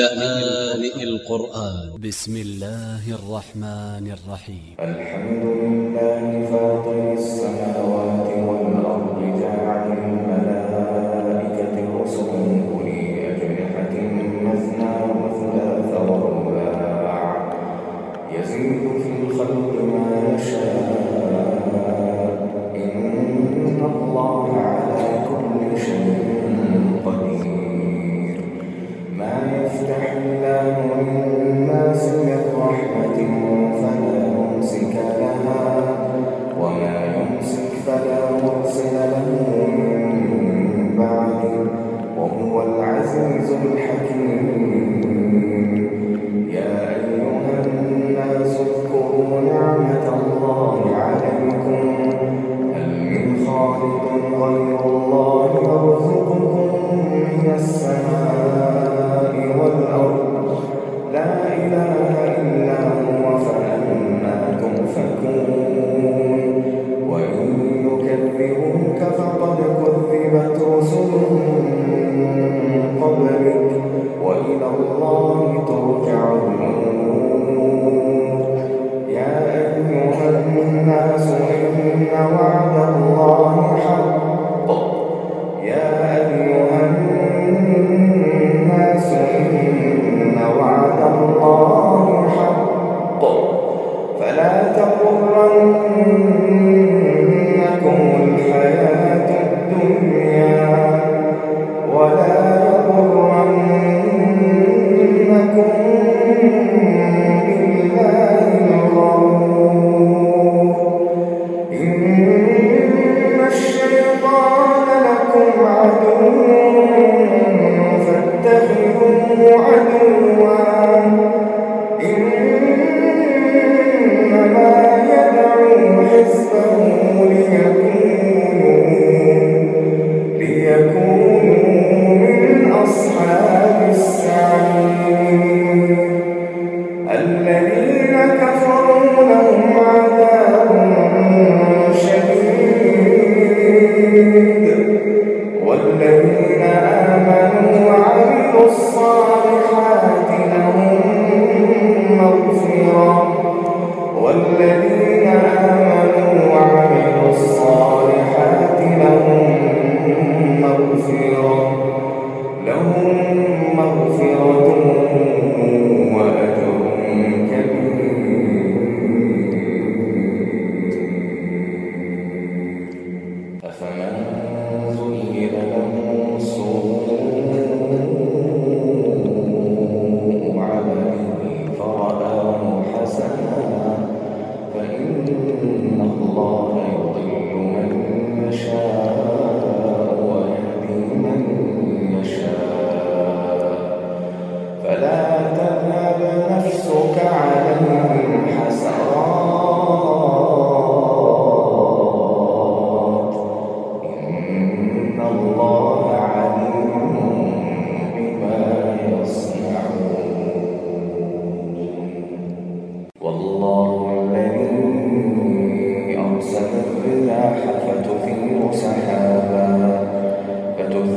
لآن القرآن. ب س م الله الرحمن الرحيم. الحمد لله فاطر السماوات والأرض. وإلى الله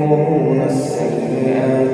يمكرون السيئات.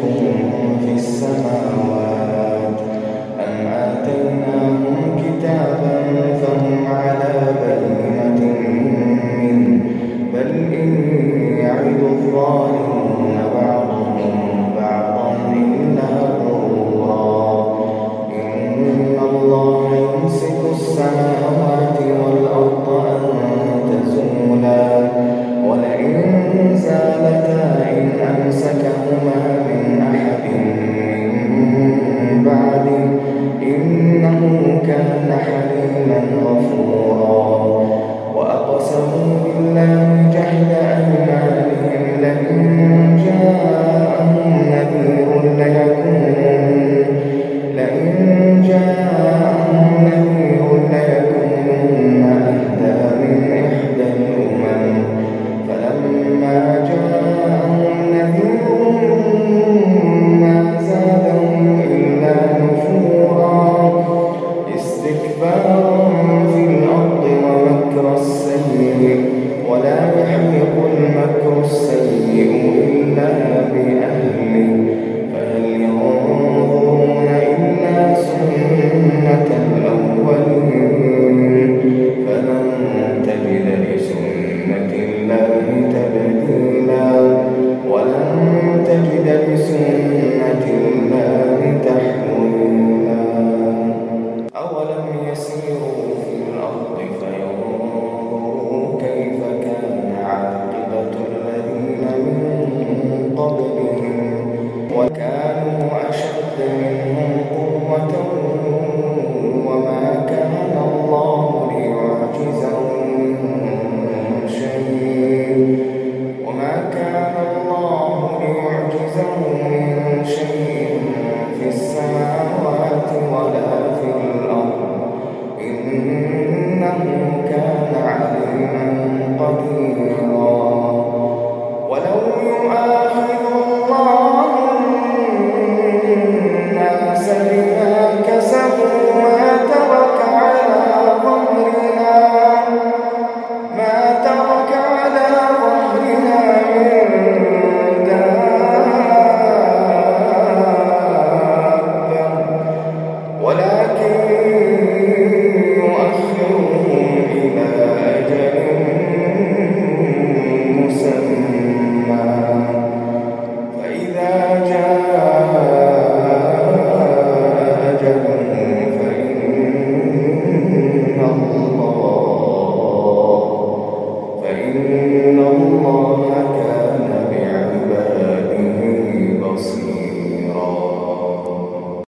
com Venga.